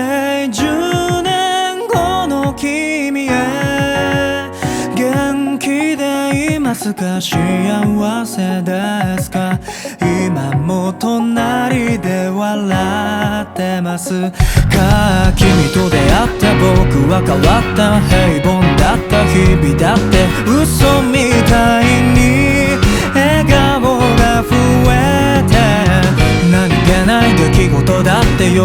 10年後の君へ。元気でいますか？幸せですか？今も隣で笑ってます。か君と出会った僕は変わった平凡だった日々だって。嘘みたいに笑顔が増えて。何気ない出来事だって喜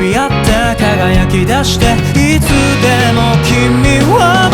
び合って。輝き出していつでも君は